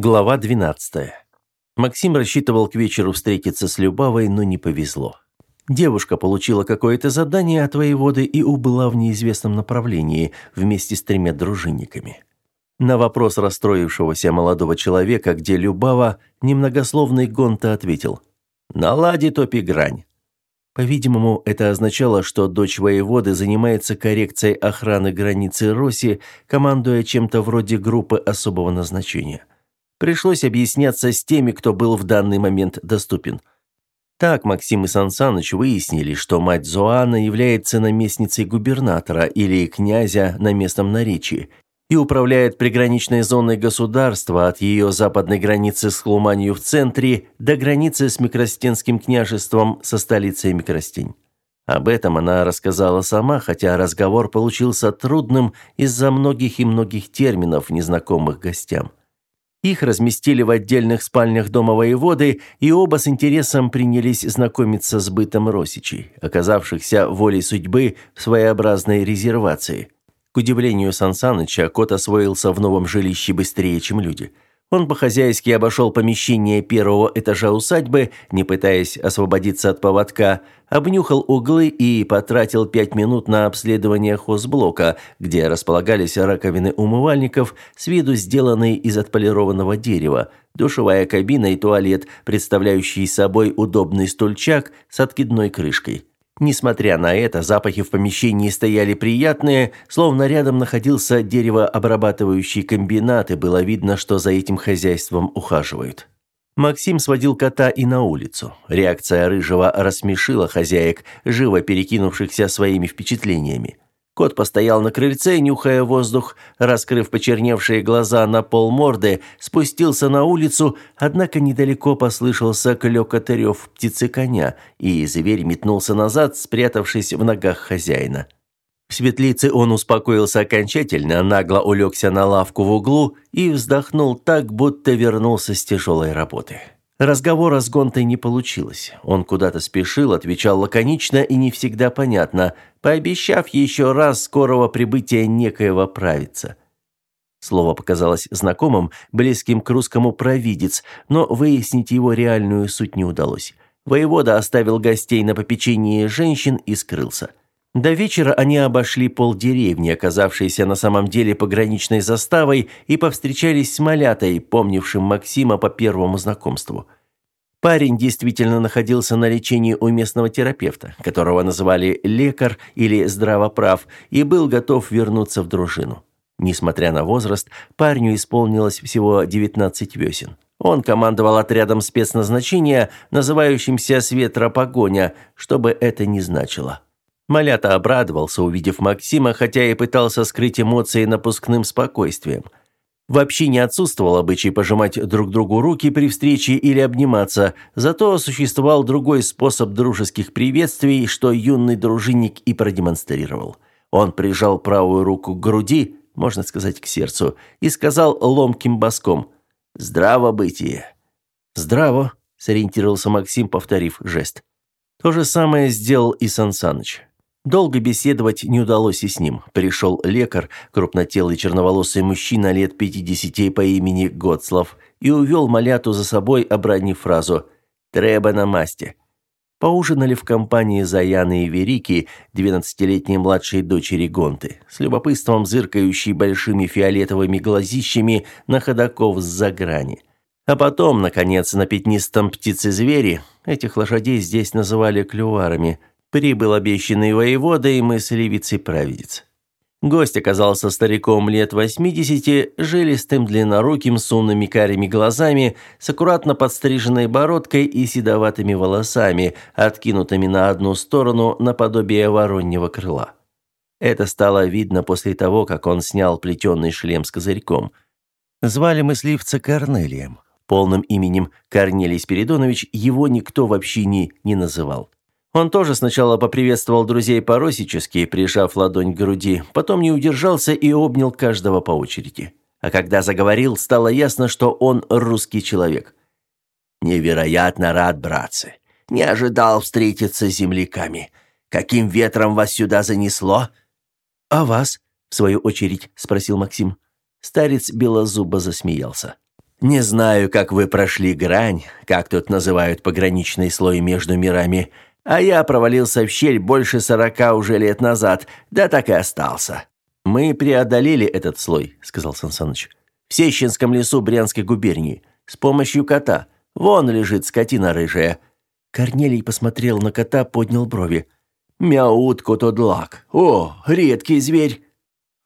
Глава 12. Максим рассчитывал к вечеру встретиться с Любавой, но не повезло. Девушка получила какое-то задание от воеводы и убыла в неизвестном направлении вместе с тремя дружинниками. На вопрос расстроившегося молодого человека, где Любава, немногословный Гонта ответил «Налади топи грань». По-видимому, это означало, что дочь воеводы занимается коррекцией охраны границы Росси, командуя чем-то вроде группы особого назначения – Пришлось объясняться с теми, кто был в данный момент доступен. Так Максим и Сансаныч выяснили, что мать Зоана является наместницей губернатора или князя на местном наречии и управляет приграничной зоной государства от ее западной границы с Хлуманью в центре до границы с Микростенским княжеством со столицей Микростень. Об этом она рассказала сама, хотя разговор получился трудным из-за многих и многих терминов, незнакомых гостям. Их разместили в отдельных спальнях дома воеводы, и оба с интересом принялись знакомиться с бытом Росичей, оказавшихся волей судьбы в своеобразной резервации. К удивлению Сансаныча, кот освоился в новом жилище быстрее, чем люди – он по-хозяйски обошел помещение первого этажа усадьбы, не пытаясь освободиться от поводка, обнюхал углы и потратил пять минут на обследование хозблока, где располагались раковины умывальников с виду сделанные из отполированного дерева, душевая кабина и туалет, представляющий собой удобный стульчак с откидной крышкой. Несмотря на это, запахи в помещении стояли приятные, словно рядом находился деревообрабатывающий комбинат, и было видно, что за этим хозяйством ухаживают. Максим сводил кота и на улицу. Реакция рыжего рассмешила хозяек, живо перекинувшихся своими впечатлениями. Кот постоял на крыльце, нюхая воздух, раскрыв почерневшие глаза на пол морды, спустился на улицу, однако недалеко послышался клёкот рёв птицы коня, и зверь метнулся назад, спрятавшись в ногах хозяина. В светлице он успокоился окончательно, нагло улегся на лавку в углу и вздохнул так, будто вернулся с тяжелой работы. Разговора с Гонтой не получилось. Он куда-то спешил, отвечал лаконично и не всегда понятно, пообещав еще раз скорого прибытия некоего правица. Слово показалось знакомым, близким к русскому провидец, но выяснить его реальную суть не удалось. Воевода оставил гостей на попечении женщин и скрылся. До вечера они обошли полдеревни, оказавшейся на самом деле пограничной заставой, и повстречались с Малятой, помнившим Максима по первому знакомству. Парень действительно находился на лечении у местного терапевта, которого называли лекар или здравоправ, и был готов вернуться в дружину. Несмотря на возраст, парню исполнилось всего 19 весен. Он командовал отрядом спецназначения, называющимся «Светропогоня», что бы это ни значило. Малята обрадовался, увидев Максима, хотя и пытался скрыть эмоции напускным спокойствием. Вообще не отсутствовал обычай пожимать друг другу руки при встрече или обниматься, зато существовал другой способ дружеских приветствий, что юный дружинник и продемонстрировал. Он прижал правую руку к груди, можно сказать, к сердцу, и сказал ломким боском «Здраво бытие». «Здраво», – сориентировался Максим, повторив жест. То же самое сделал и Сансаныч. Долго беседовать не удалось и с ним. Пришел лекарь, крупнотелый черноволосый мужчина лет 50 по имени Готслав, и увел Маляту за собой, обронив фразу «Треба на масте». Поужинали в компании Заяны и Верики, двенадцатилетней младшей дочери Гонты, с любопытством зыркающей большими фиолетовыми глазищами на ходаков с-за грани. А потом, наконец, на пятнистом птице-звери, этих лошадей здесь называли клюварами, Прибыл обещанный воевода и мыслевицей праведец. Гость оказался стариком лет 80, жилистым, длинноруким, с умными карими глазами, с аккуратно подстриженной бородкой и седоватыми волосами, откинутыми на одну сторону наподобие вороньего крыла. Это стало видно после того, как он снял плетеный шлем с козырьком. Звали мысливца Корнелием. Полным именем Корнелий Спиридонович его никто вообще не называл. Он тоже сначала поприветствовал друзей по-росически, прижав ладонь к груди, потом не удержался и обнял каждого по очереди. А когда заговорил, стало ясно, что он русский человек. «Невероятно рад, братцы. Не ожидал встретиться с земляками. Каким ветром вас сюда занесло?» «А вас?» – в свою очередь спросил Максим. Старец белозубо засмеялся. Не знаю, как вы прошли грань, как тут называют пограничный слой между мирами, а я провалился в щель больше сорока уже лет назад, да так и остался. Мы преодолели этот слой, сказал Сансаныч. В Сещинском лесу Брянской губернии с помощью кота. Вон лежит скотина рыжая. Корнелий посмотрел на кота, поднял брови. Мяут котодлак. О, редкий зверь.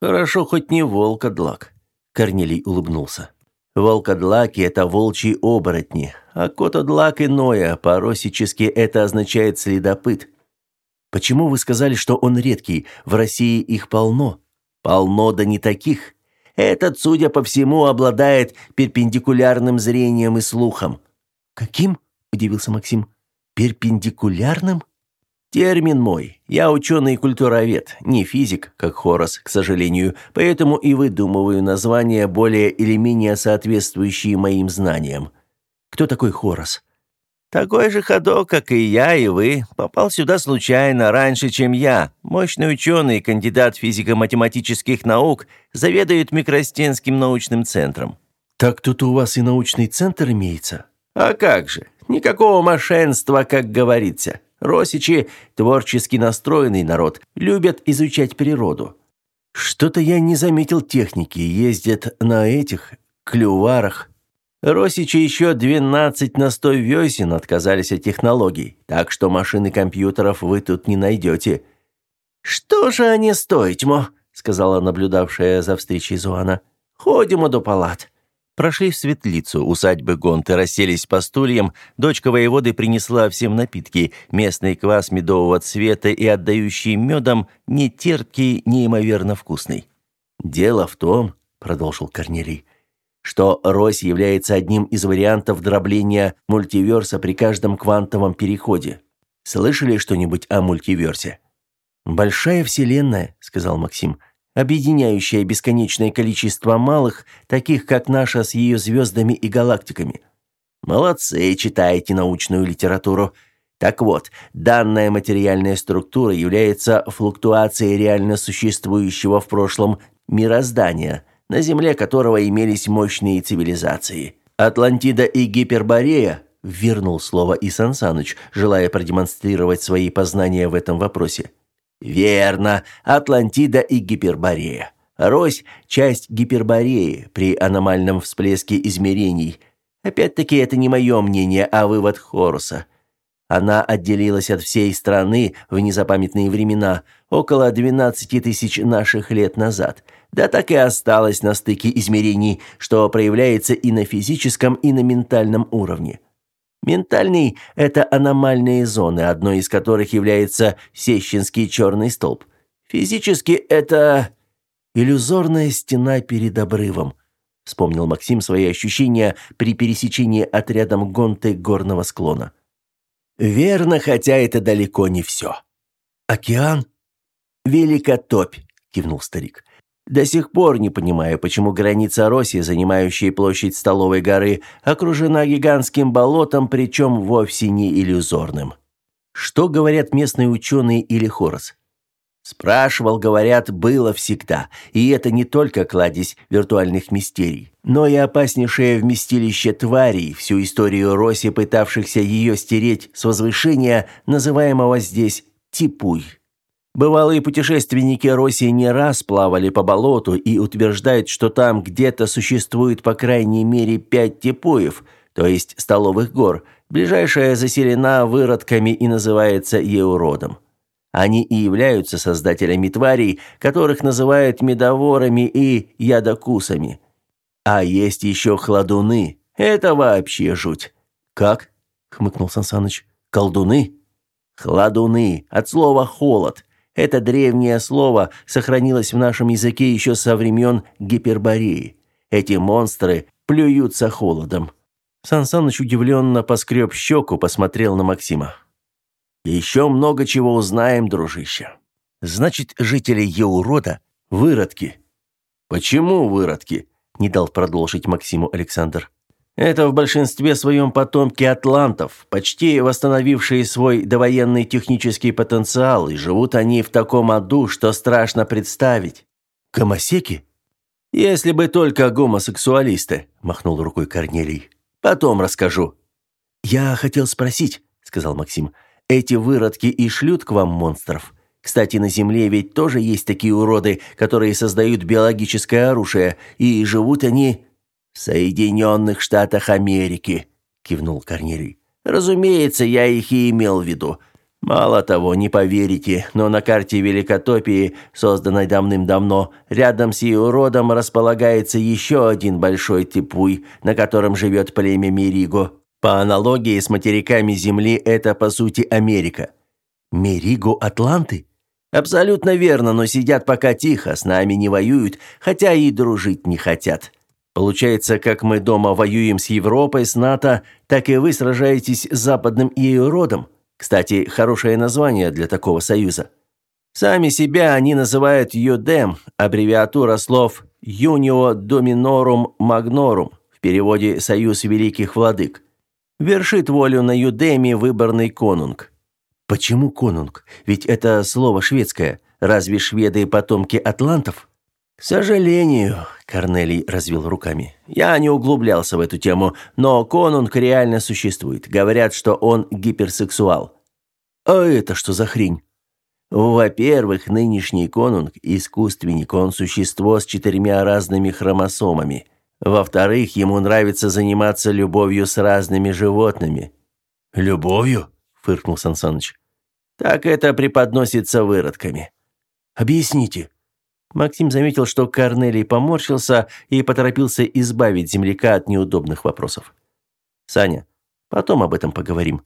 Хорошо хоть не волкодлак. Корнелий улыбнулся. Волкодлаки – это волчьи оборотни, а котодлак иное, по-росически это означает «следопыт». Почему вы сказали, что он редкий? В России их полно. Полно, да не таких. Этот, судя по всему, обладает перпендикулярным зрением и слухом. Каким? удивился Максим. Перпендикулярным? Термин мой. Я ученый и культуровед, не физик, как Хорос, к сожалению, поэтому и выдумываю названия более или менее соответствующие моим знаниям. Кто такой Хорос? Такой же ходок, как и я и вы, попал сюда случайно, раньше, чем я. Мощный ученый, кандидат физико-математических наук, заведует Микростенским научным центром. Так тут у вас и научный центр имеется? А как же? Никакого мошенства, как говорится. Росичи – творчески настроенный народ, любят изучать природу. Что-то я не заметил техники, ездят на этих клюварах. Росичи еще 12 на 100 весен отказались от технологий, так что машины компьютеров вы тут не найдете. «Что же они стоить-мо?» – сказала наблюдавшая за встречей Зуана. «Ходим до палат». Прошли в светлицу усадьбы Гонты, расселись по стульям. Дочка воеводы принесла всем напитки, местный квас медового цвета и отдающий медом, не терпкий, неимоверно вкусный. «Дело в том», — продолжил Корнелий, что Рось является одним из вариантов дробления мультиверса при каждом квантовом переходе. Слышали что-нибудь о мультиверсе? «Большая вселенная», — сказал Максим, — объединяющая бесконечное количество малых, таких как наша с ее звездами и галактиками. Молодцы, читаете научную литературу. Так вот, данная материальная структура является флуктуацией реально существующего в прошлом мироздания, на Земле которого имелись мощные цивилизации. Атлантида и Гиперборея – вернул слово и Сансаныч, желая продемонстрировать свои познания в этом вопросе – Верно, Атлантида и Гиперборея. Рось – часть Гипербореи при аномальном всплеске измерений. Опять-таки, это не мое мнение, а вывод Хоруса. Она отделилась от всей страны в незапамятные времена, около 12 тысяч наших лет назад. Да так и осталась на стыке измерений, что проявляется и на физическом, и на ментальном уровне. Ментальный – это аномальные зоны, одной из которых является Сещинский черный столб. Физически это иллюзорная стена перед обрывом. Вспомнил Максим свои ощущения при пересечении отрядом гонты горного склона. Верно, хотя это далеко не все. Океан? Великотопь, кивнул старик. До сих пор не понимаю, почему граница России, занимающая площадь Столовой горы, окружена гигантским болотом, причем вовсе не иллюзорным. Что говорят местные ученые или Хорос? Спрашивал, говорят, было всегда. И это не только кладезь виртуальных мистерий, но и опаснейшее вместилище тварей, всю историю Роси, пытавшихся ее стереть с возвышения, называемого здесь Типуй. Бывалые путешественники России не раз плавали по болоту и утверждают, что там где-то существует по крайней мере пять типуев, то есть столовых гор. Ближайшая заселена выродками и называется Еуродом. Они и являются создателями тварей, которых называют медоворами и ядокусами. А есть еще хладуны. Это вообще жуть. Как? хмыкнул Сансаныч. Колдуны? Хладуны от слова холод. Это древнее слово сохранилось в нашем языке еще со времен Гипербореи. Эти монстры плюются холодом. Сан Саныч удивленно поскреб щеку, посмотрел на Максима. «Еще много чего узнаем, дружище. Значит, жители Еурода – выродки». «Почему выродки?» – не дал продолжить Максиму Александр. Это в большинстве своем потомки атлантов, почти восстановившие свой довоенный технический потенциал, и живут они в таком аду, что страшно представить. Камасеки? «Если бы только гомосексуалисты», – махнул рукой Корнелий. «Потом расскажу». «Я хотел спросить», – сказал Максим, – «эти выродки и шлют к вам монстров? Кстати, на Земле ведь тоже есть такие уроды, которые создают биологическое оружие, и живут они...» «В Соединенных Штатах Америки», – кивнул Корнелий. «Разумеется, я их и имел в виду. Мало того, не поверите, но на карте Великотопии, созданной давным-давно, рядом с ее уродом располагается еще один большой типуй, на котором живет племя Мериго. По аналогии с материками Земли, это, по сути, Америка. Мериго Атланты? Абсолютно верно, но сидят пока тихо, с нами не воюют, хотя и дружить не хотят. Получается, как мы дома воюем с Европой, с НАТО, так и вы сражаетесь с западным ее родом. Кстати, хорошее название для такого союза. Сами себя они называют ЮДЕМ, аббревиатура слов «Юнио Доминорум Магнорум», в переводе «Союз Великих Владык». Вершит волю на Юдеме выборный конунг. Почему конунг? Ведь это слово шведское. Разве шведы потомки атлантов? К сожалению, Корнелий развел руками. Я не углублялся в эту тему, но конунг реально существует. Говорят, что он гиперсексуал. А это что за хрень? Во-первых, нынешний конунг – искусственник, он существо с четырьмя разными хромосомами. Во-вторых, ему нравится заниматься любовью с разными животными. «Любовью?» – фыркнул Сансаныч. «Так это преподносится выродками». «Объясните», Максим заметил, что Корнелий поморщился и поторопился избавить земляка от неудобных вопросов. «Саня, потом об этом поговорим.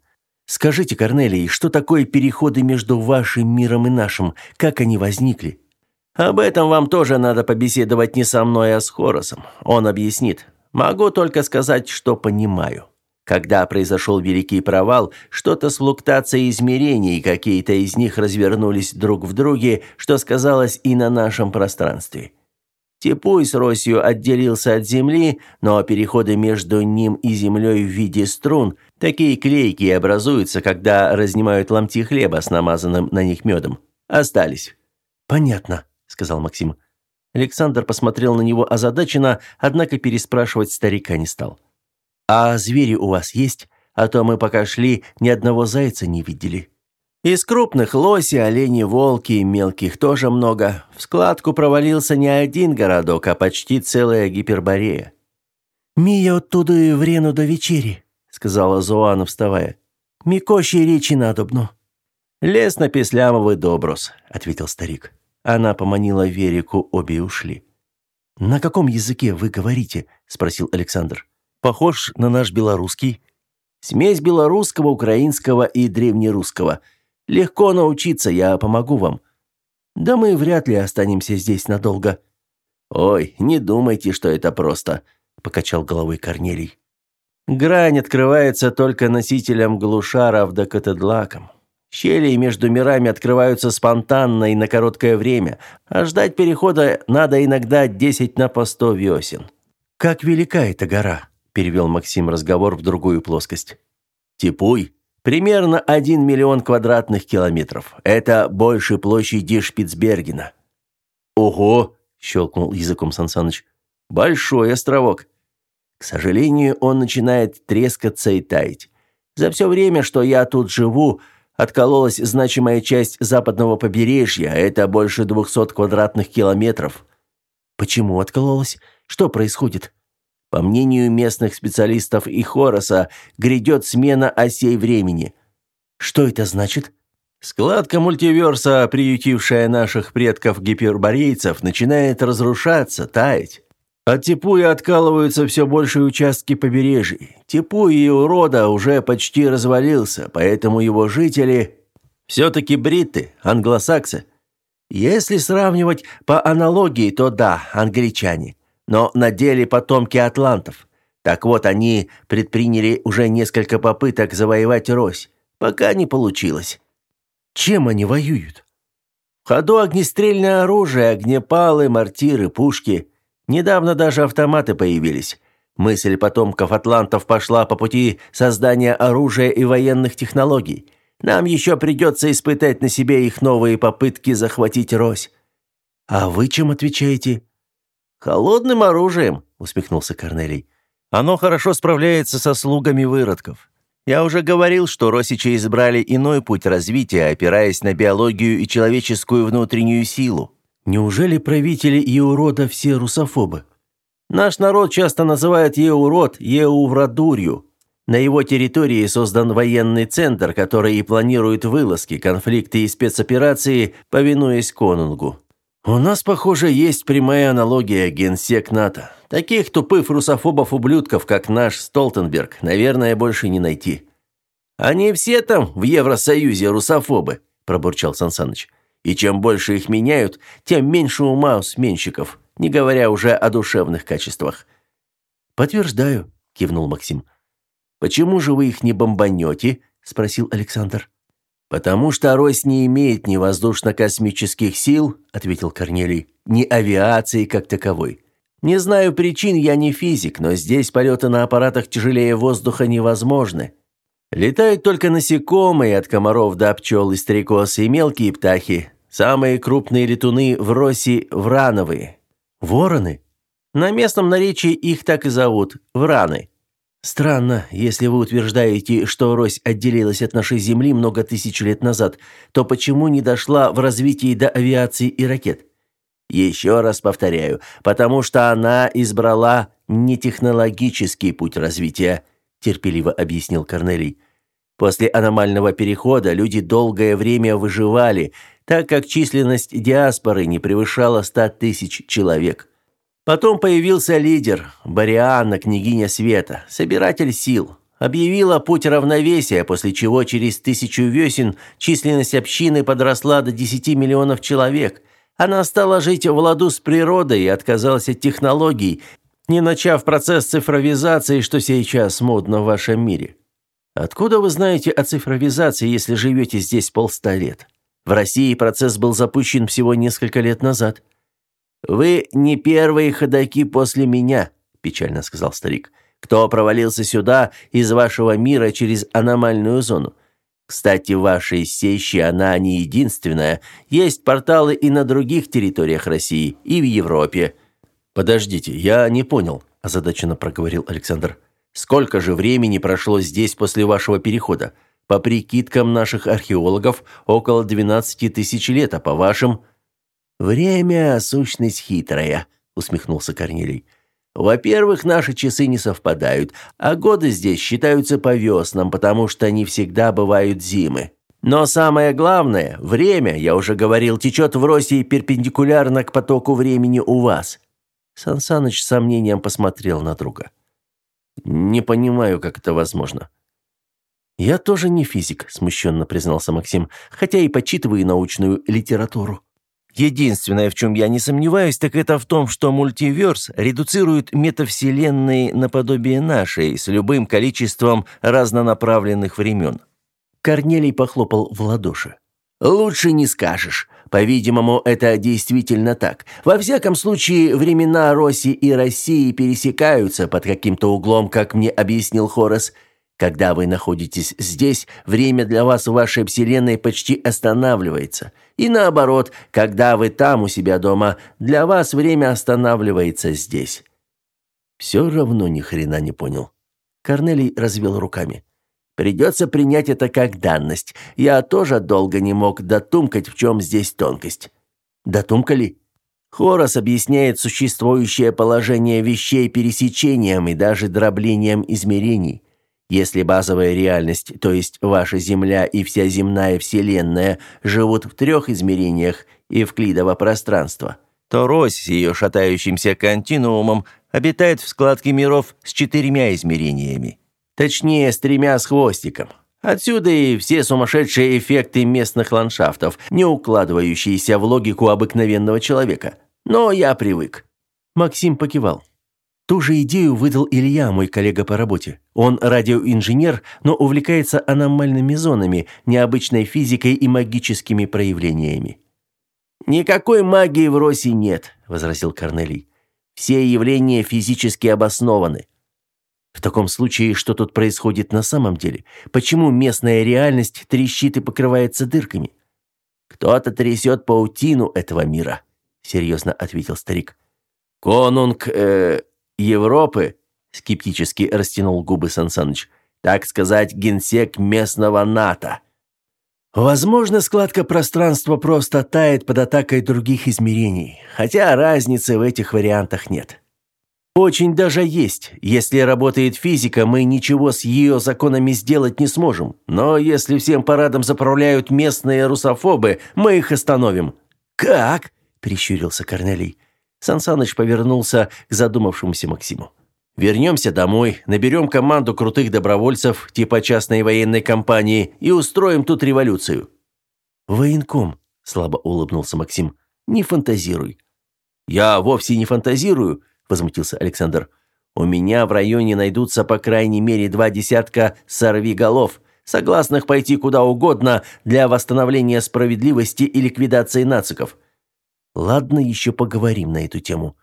Скажите, Корнелий, что такое переходы между вашим миром и нашим? Как они возникли?» «Об этом вам тоже надо побеседовать не со мной, а с Хоросом. Он объяснит. Могу только сказать, что понимаю». Когда произошел великий провал, что-то с флуктацией измерений, какие-то из них развернулись друг в друге, что сказалось и на нашем пространстве. Типуй с Росью отделился от Земли, но переходы между ним и Землей в виде струн, такие клейкие образуются, когда разнимают ломти хлеба с намазанным на них медом, остались. «Понятно», — сказал Максим. Александр посмотрел на него озадаченно, однако переспрашивать старика не стал. «А звери у вас есть? А то мы пока шли, ни одного зайца не видели». «Из крупных лоси, олени, волки, мелких тоже много. В складку провалился не один городок, а почти целая гиперборея». «Мия оттуда и в Рену до вечери», — сказала Зоана, вставая. «Микоші речи надобно». «Лес на Песлямовый доброс», — ответил старик. Она поманила Верику, обе ушли. «На каком языке вы говорите?» — спросил Александр. Похож на наш белорусский. Смесь белорусского, украинского и древнерусского. Легко научиться, я помогу вам. Да мы вряд ли останемся здесь надолго. Ой, не думайте, что это просто, покачал головой Корнелий. Грань открывается только носителям глушаров да катедлаком. Щели между мирами открываются спонтанно и на короткое время, а ждать перехода надо иногда десять на по сто весен. Как велика эта гора? Перевел Максим разговор в другую плоскость. Типуй примерно 1 миллион квадратных километров. Это больше площади Шпицбергена. Ого, щелкнул языком Сансаныч. Большой островок. К сожалению, он начинает трескаться и таять. За все время, что я тут живу, откололась значимая часть западного побережья, это больше 200 квадратных километров. Почему откололась? Что происходит? По мнению местных специалистов и Хороса, грядет смена осей времени. Что это значит? Складка мультиверса, приютившая наших предков-гиперборейцев, начинает разрушаться, таять. От Типуи откалываются все большие участки побережий. Типуи урода уже почти развалился, поэтому его жители все-таки бритты, англосаксы. Если сравнивать по аналогии, то да, англичане но на деле потомки атлантов. Так вот, они предприняли уже несколько попыток завоевать Рось, пока не получилось. Чем они воюют? В ходу огнестрельное оружие, огнепалы, мортиры, пушки. Недавно даже автоматы появились. Мысль потомков атлантов пошла по пути создания оружия и военных технологий. Нам еще придется испытать на себе их новые попытки захватить Рось. А вы чем отвечаете? «Холодным оружием», — усмехнулся Корнелий. «Оно хорошо справляется со слугами выродков. Я уже говорил, что росичи избрали иной путь развития, опираясь на биологию и человеческую внутреннюю силу. Неужели правители Еурода все русофобы? Наш народ часто называет Еурод Еуврадурью. На его территории создан военный центр, который и планирует вылазки, конфликты и спецоперации, повинуясь конунгу. У нас, похоже, есть прямая аналогия генсек НАТО. Таких тупых русофобов-ублюдков, как наш Столтенберг, наверное, больше не найти. Они все там в Евросоюзе русофобы, пробурчал Сансаныч. И чем больше их меняют, тем меньше ума у сменщиков, не говоря уже о душевных качествах. Подтверждаю, кивнул Максим. Почему же вы их не бомбанете? спросил Александр. «Потому что Рось не имеет ни воздушно-космических сил», — ответил Корнелий, — «ни авиации как таковой. Не знаю причин, я не физик, но здесь полеты на аппаратах тяжелее воздуха невозможны. Летают только насекомые, от комаров до пчел и стрекоз, и мелкие птахи. Самые крупные летуны в Росе – врановые. Вороны? На местном наречии их так и зовут – враны. Странно, если вы утверждаете, что Рось отделилась от нашей Земли много тысяч лет назад, то почему не дошла в развитии до авиации и ракет? Еще раз повторяю, потому что она избрала не технологический путь развития, терпеливо объяснил Корнелий. После аномального перехода люди долгое время выживали, так как численность диаспоры не превышала ста тысяч человек. Потом появился лидер, Барианна, княгиня Света, собиратель сил. Объявила путь равновесия, после чего через тысячу весен численность общины подросла до 10 миллионов человек. Она стала жить в ладу с природой и отказалась от технологий, не начав процесс цифровизации, что сейчас модно в вашем мире. Откуда вы знаете о цифровизации, если живете здесь полста лет? В России процесс был запущен всего несколько лет назад. «Вы не первые ходаки после меня», – печально сказал старик. «Кто провалился сюда из вашего мира через аномальную зону? Кстати, в вашей сеще она не единственная. Есть порталы и на других территориях России, и в Европе». «Подождите, я не понял», – озадаченно проговорил Александр. «Сколько же времени прошло здесь после вашего перехода? По прикидкам наших археологов, около 12 тысяч лет, а по вашим...» «Время – сущность хитрая», – усмехнулся Корнелий. «Во-первых, наши часы не совпадают, а годы здесь считаются по веснам, потому что не всегда бывают зимы. Но самое главное – время, я уже говорил, течет в России перпендикулярно к потоку времени у вас». Сансаныч с сомнением посмотрел на друга. «Не понимаю, как это возможно». «Я тоже не физик», – смущенно признался Максим, «хотя и почитываю научную литературу». Единственное, в чем я не сомневаюсь, так это в том, что мультиверс редуцирует метавселенные наподобие нашей с любым количеством разнонаправленных времен. Корнелий похлопал в ладоши. «Лучше не скажешь. По-видимому, это действительно так. Во всяком случае, времена Роси и России пересекаются под каким-то углом, как мне объяснил Хорас. Когда вы находитесь здесь, время для вас в вашей вселенной почти останавливается. И наоборот, когда вы там у себя дома, для вас время останавливается здесь. Все равно ни хрена не понял. Корнелий развел руками. Придется принять это как данность. Я тоже долго не мог дотумкать, в чем здесь тонкость. Дотумкали? Хорос объясняет существующее положение вещей пересечением и даже дроблением измерений. Если базовая реальность, то есть ваша Земля и вся земная Вселенная, живут в трех измерениях клидово пространство, то Рось с ее шатающимся континуумом обитает в складке миров с четырьмя измерениями. Точнее, с тремя с хвостиком. Отсюда и все сумасшедшие эффекты местных ландшафтов, не укладывающиеся в логику обыкновенного человека. Но я привык. Максим покивал. Ту же идею выдал Илья, мой коллега по работе. Он радиоинженер, но увлекается аномальными зонами, необычной физикой и магическими проявлениями. «Никакой магии в Росе нет», — возразил Корнелий. «Все явления физически обоснованы». В таком случае, что тут происходит на самом деле? Почему местная реальность трещит и покрывается дырками? «Кто-то трясет паутину этого мира», — серьезно ответил старик. «Конунг э, Европы?» – скептически растянул губы Сансаныч. «Так сказать, генсек местного НАТО». Возможно, складка пространства просто тает под атакой других измерений, хотя разницы в этих вариантах нет. Очень даже есть. Если работает физика, мы ничего с ее законами сделать не сможем. Но если всем парадом заправляют местные русофобы, мы их остановим. Как? прищурился Корнелий. Сансаныч повернулся к задумавшемуся Максиму. Вернемся домой, наберем команду крутых добровольцев, типа частной военной компании, и устроим тут революцию». «Военком», – слабо улыбнулся Максим, – «не фантазируй». «Я вовсе не фантазирую», – возмутился Александр. «У меня в районе найдутся по крайней мере два десятка сорвиголов, согласных пойти куда угодно для восстановления справедливости и ликвидации нациков». «Ладно, еще поговорим на эту тему».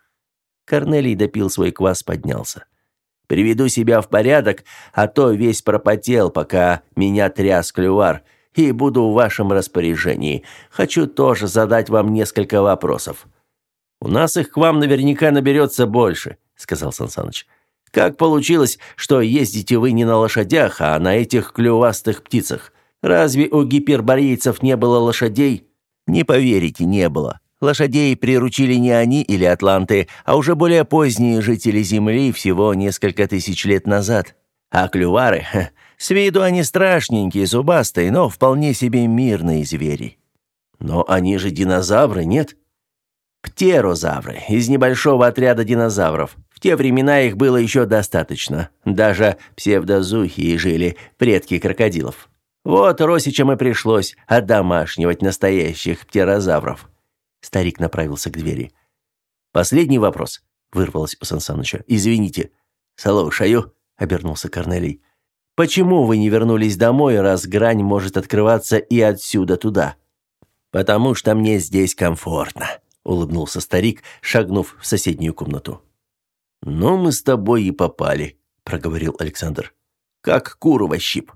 Корнелий допил свой квас, поднялся. «Приведу себя в порядок, а то весь пропотел, пока меня тряс клювар, и буду в вашем распоряжении. Хочу тоже задать вам несколько вопросов». «У нас их к вам наверняка наберется больше», — сказал Сансаныч. «Как получилось, что ездите вы не на лошадях, а на этих клювастых птицах? Разве у гиперборейцев не было лошадей?» «Не поверите, не было. Лошадей приручили не они или атланты, а уже более поздние жители Земли всего несколько тысяч лет назад. А клювары, ха, с виду они страшненькие, зубастые, но вполне себе мирные звери. Но они же динозавры, нет? Птерозавры, из небольшого отряда динозавров. В те времена их было еще достаточно. Даже псевдозухи жили, предки крокодилов. Вот Росичам и пришлось одомашнивать настоящих птерозавров. Старик направился к двери. «Последний вопрос», — вырвалось у Сансаныча. «Извините». «Слушаю», — обернулся Корнелий. «Почему вы не вернулись домой, раз грань может открываться и отсюда туда?» «Потому что мне здесь комфортно», — улыбнулся старик, шагнув в соседнюю комнату. «Ну, мы с тобой и попали», — проговорил Александр. «Как куру щип».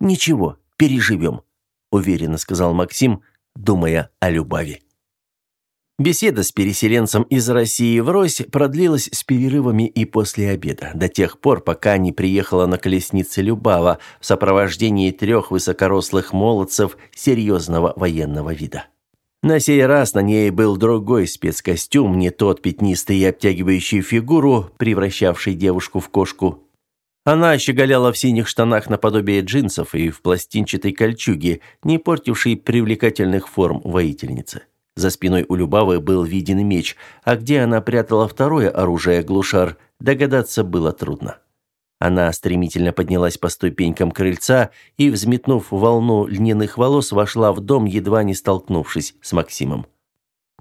«Ничего, переживем», — уверенно сказал Максим, думая о Любави. Беседа с переселенцем из России в Рось продлилась с перерывами и после обеда, до тех пор, пока не приехала на колеснице Любава в сопровождении трех высокорослых молодцев серьезного военного вида. На сей раз на ней был другой спецкостюм, не тот пятнистый и обтягивающий фигуру, превращавший девушку в кошку. Она щеголяла в синих штанах наподобие джинсов и в пластинчатой кольчуге, не портившей привлекательных форм воительницы. За спиной у Любавы был виден меч, а где она прятала второе оружие глушар, догадаться было трудно. Она стремительно поднялась по ступенькам крыльца и, взметнув волну льняных волос, вошла в дом, едва не столкнувшись с Максимом.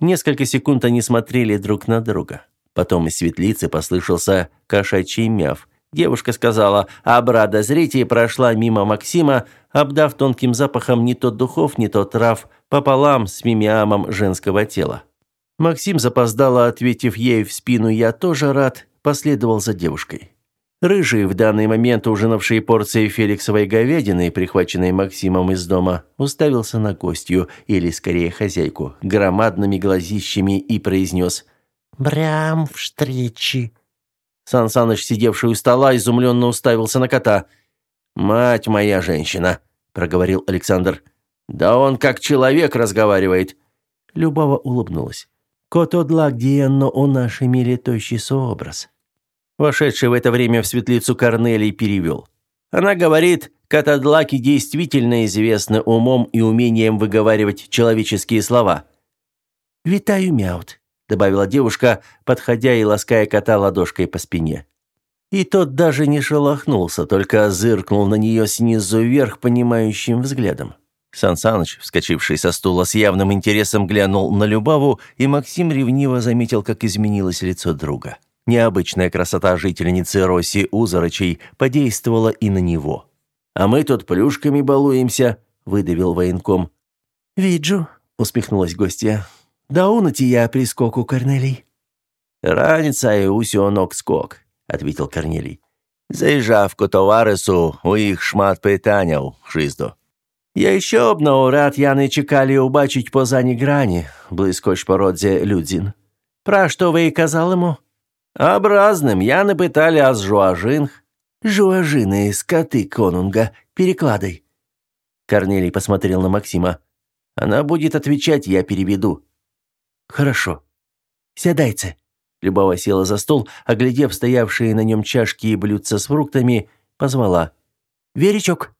Несколько секунд они смотрели друг на друга. Потом из светлицы послышался кошачий мяв. Девушка сказала «Абрада, зрите» и прошла мимо Максима, обдав тонким запахом не то духов, не то трав, пополам с мимиамом женского тела. Максим запоздало, ответив ей в спину «я тоже рад», последовал за девушкой. Рыжий, в данный момент ужинавший порцией феликсовой говядины, прихваченной Максимом из дома, уставился на гостью, или скорее хозяйку, громадными глазищами и произнес «Брям в встречи». Сан Саныч, сидевший у стола, изумленно уставился на кота. «Мать моя женщина», — проговорил Александр. «Да он как человек разговаривает». Любава улыбнулась. «Кот одла, где но у нашей мире тощий сообраз». Вошедший в это время в светлицу Корнелий перевел. Она говорит, катадлаки действительно известны умом и умением выговаривать человеческие слова. «Витаю, мяут», — добавила девушка, подходя и лаская кота ладошкой по спине. И тот даже не шелохнулся, только зыркнул на нее снизу вверх понимающим взглядом. Сан Саныч, вскочивший со стула с явным интересом, глянул на Любаву, и Максим ревниво заметил, как изменилось лицо друга. Необычная красота жительницы Росси Узорочей подействовала и на него. «А мы тут плюшками балуемся», — выдавил военком. «Виджу», — усмехнулась гостья. «Да унати я прискоку, Корнелий». «Раніца і усьонок скок», — ответил Корнелий. «Заїжджав ко товарису, у їх шмат питанняв, Жиздо». Я еще б на уряд Яни чекали убачить позані грані, близько ж породзі Людзін. Про что вы и казал ему? Образным, я напытали аз жуажинх. Жуажины, скоты конунга, перекладай. Корнелий посмотрел на Максима. Она будет отвечать, я переведу. Хорошо. Сядайте. Любава села за стол, оглядев стоявшие на нем чашки и блюдца с фруктами, позвала. «Веричок!»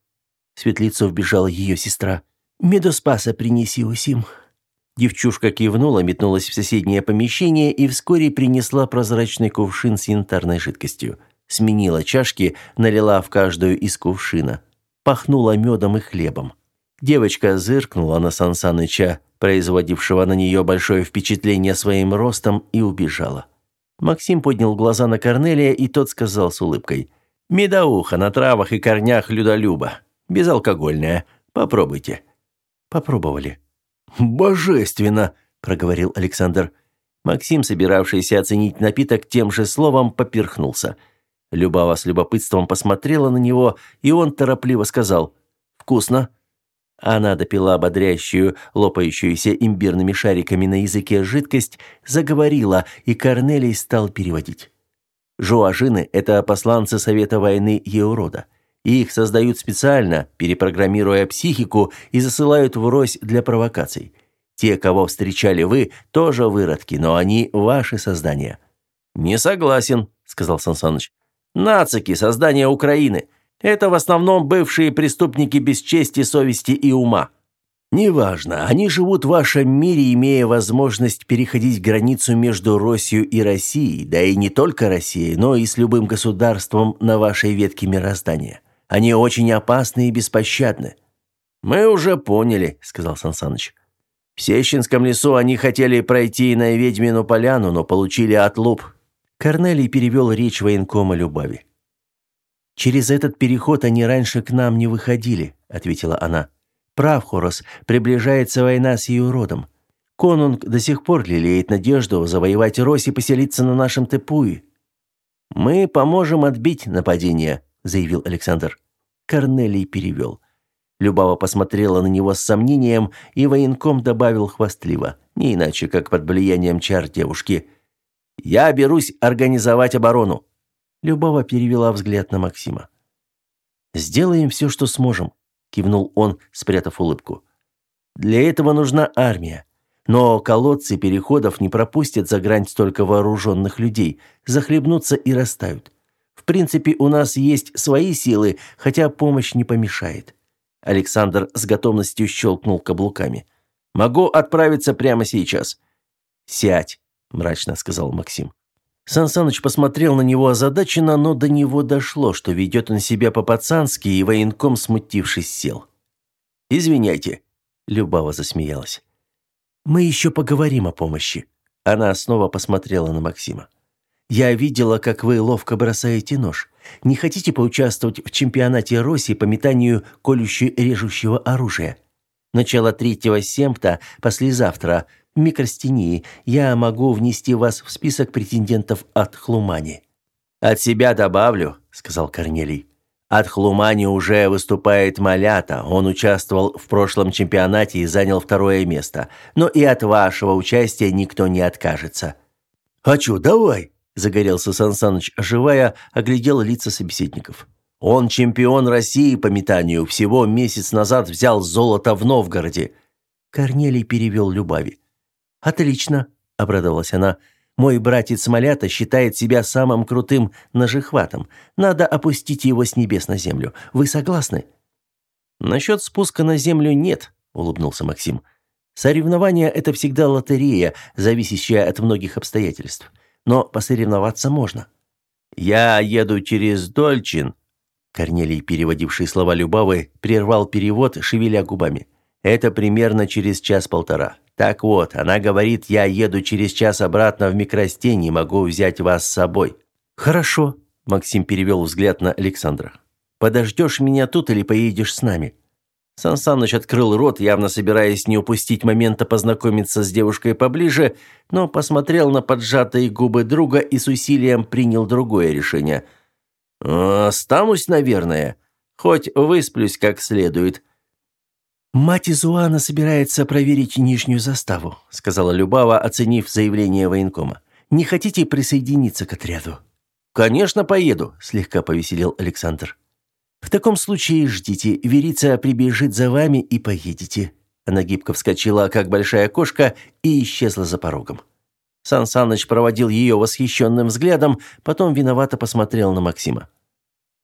В светлицу вбежала ее сестра. «Медоспаса принеси, Усим». Девчушка кивнула, метнулась в соседнее помещение и вскоре принесла прозрачный кувшин с янтарной жидкостью. Сменила чашки, налила в каждую из кувшина. Пахнула медом и хлебом. Девочка зыркнула на Сансаныча, производившего на нее большое впечатление своим ростом, и убежала. Максим поднял глаза на Корнелия, и тот сказал с улыбкой. «Медоуха на травах и корнях людолюба. Безалкогольная. Попробуйте». Попробовали. «Божественно!» – проговорил Александр. Максим, собиравшийся оценить напиток тем же словом, поперхнулся. Любава с любопытством посмотрела на него, и он торопливо сказал «Вкусно». Она допила ободряющую, лопающуюся имбирными шариками на языке жидкость, заговорила, и Корнелий стал переводить. Жуажины – это посланцы Совета войны Еурода. Их создают специально, перепрограммируя психику и засылают в Рось для провокаций. Те, кого встречали вы, тоже выродки, но они ваши создания. «Не согласен», – сказал Сансаныч. «Нацики – создание Украины – это в основном бывшие преступники без чести, совести и ума. Неважно, они живут в вашем мире, имея возможность переходить границу между Россией и Россией, да и не только Россией, но и с любым государством на вашей ветке мироздания. Они очень опасны и беспощадны. Мы уже поняли, сказал Сансаныч. В Сещинском лесу они хотели пройти на Ведьмину поляну, но получили отлуп. Корнелий перевел речь военкома Любави. «Через этот переход они раньше к нам не выходили», — ответила она. «Прав, Хорос, приближается война с ее родом. Конунг до сих пор лелеет надежду завоевать Рось и поселиться на нашем Тепуе». «Мы поможем отбить нападение», — заявил Александр. Корнелий перевел. Любава посмотрела на него с сомнением, и военком добавил хвастливо, не иначе, как под влиянием чар девушки. «Я берусь организовать оборону. Любава перевела взгляд на Максима. «Сделаем все, что сможем», – кивнул он, спрятав улыбку. «Для этого нужна армия. Но колодцы переходов не пропустят за грань столько вооруженных людей, захлебнутся и растают. В принципе, у нас есть свои силы, хотя помощь не помешает». Александр с готовностью щелкнул каблуками. «Могу отправиться прямо сейчас». «Сядь», – мрачно сказал Максим. Сансаныч посмотрел на него озадаченно, но до него дошло, что ведет он себя по-пацански, и военком, смутившись, сел. «Извиняйте», — Любава засмеялась. «Мы еще поговорим о помощи». Она снова посмотрела на Максима. «Я видела, как вы ловко бросаете нож. Не хотите поучаствовать в чемпионате России по метанию колюще-режущего оружия? Начало третьего семпта послезавтра — микростении, я могу внести вас в список претендентов от Хлумани». «От себя добавлю», — сказал Корнелий. «От Хлумани уже выступает Малята. Он участвовал в прошлом чемпионате и занял второе место. Но и от вашего участия никто не откажется». «А чё, давай!» – загорелся Сансаныч, оживая, оглядел лица собеседников. «Он чемпион России по метанию. Всего месяц назад взял золото в Новгороде». Корнелий перевел Любави. «Отлично», — обрадовалась она. «Мой братец Малята считает себя самым крутым ножехватом. Надо опустить его с небес на землю. Вы согласны?» «Насчет спуска на землю нет», — улыбнулся Максим. «Соревнования — это всегда лотерея, зависящая от многих обстоятельств. Но посоревноваться можно». «Я еду через Дольчин», — Корнелий, переводивший слова Любавы, прервал перевод, шевеля губами. «Это примерно через час-полтора. Так вот, она говорит, я еду через час обратно в микростень и могу взять вас с собой. Хорошо, Максим перевел взгляд на Александра. Подождешь меня тут или поедешь с нами? Сансаныч открыл рот, явно собираясь не упустить момента познакомиться с девушкой поближе, но посмотрел на поджатые губы друга и с усилием принял другое решение. «Останусь, наверное. Хоть высплюсь как следует. «Мать Изуана собирается проверить нижнюю заставу», сказала Любава, оценив заявление военкома. «Не хотите присоединиться к отряду?» «Конечно, поеду», – слегка повеселел Александр. «В таком случае ждите. Верица прибежит за вами и поедете». Она гибко вскочила, как большая кошка, и исчезла за порогом. Сан Саныч проводил ее восхищенным взглядом, потом виновато посмотрел на Максима.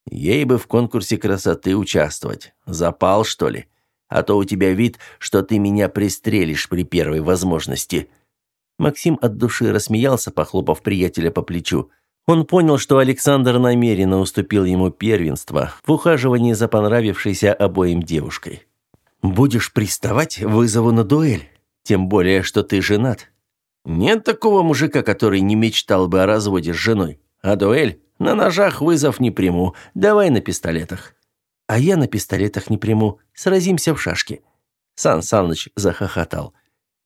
«Ей бы в конкурсе красоты участвовать. Запал, что ли? А то у тебя вид, что ты меня пристрелишь при первой возможности». Максим от души рассмеялся, похлопав приятеля по плечу. Он понял, что Александр намеренно уступил ему первенство в ухаживании за понравившейся обоим девушкой. «Будешь приставать, вызову на дуэль. Тем более, что ты женат. Нет такого мужика, который не мечтал бы о разводе с женой. А дуэль? На ножах вызов не приму. Давай на пистолетах». «А я на пистолетах не приму. Сразимся в шашки». Сан Саныч захохотал.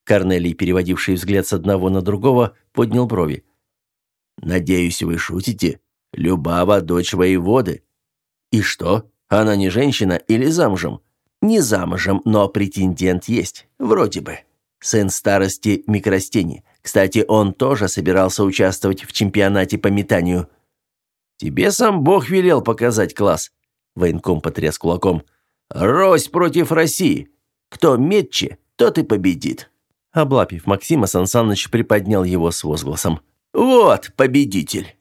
Корнелий, переводивший взгляд с одного на другого, поднял брови. «Надеюсь, вы шутите? Любава – дочь воеводы. И что, она не женщина или замужем?» «Не замужем, но претендент есть. Вроде бы. Сын старости Микростени. Кстати, он тоже собирался участвовать в чемпионате по метанию». «Тебе сам Бог велел показать класс», – военком потряс кулаком. «Рось против России. Кто метче, тот и победит». Облапив Максима, Сансаныч приподнял его с возгласом. «Вот победитель!»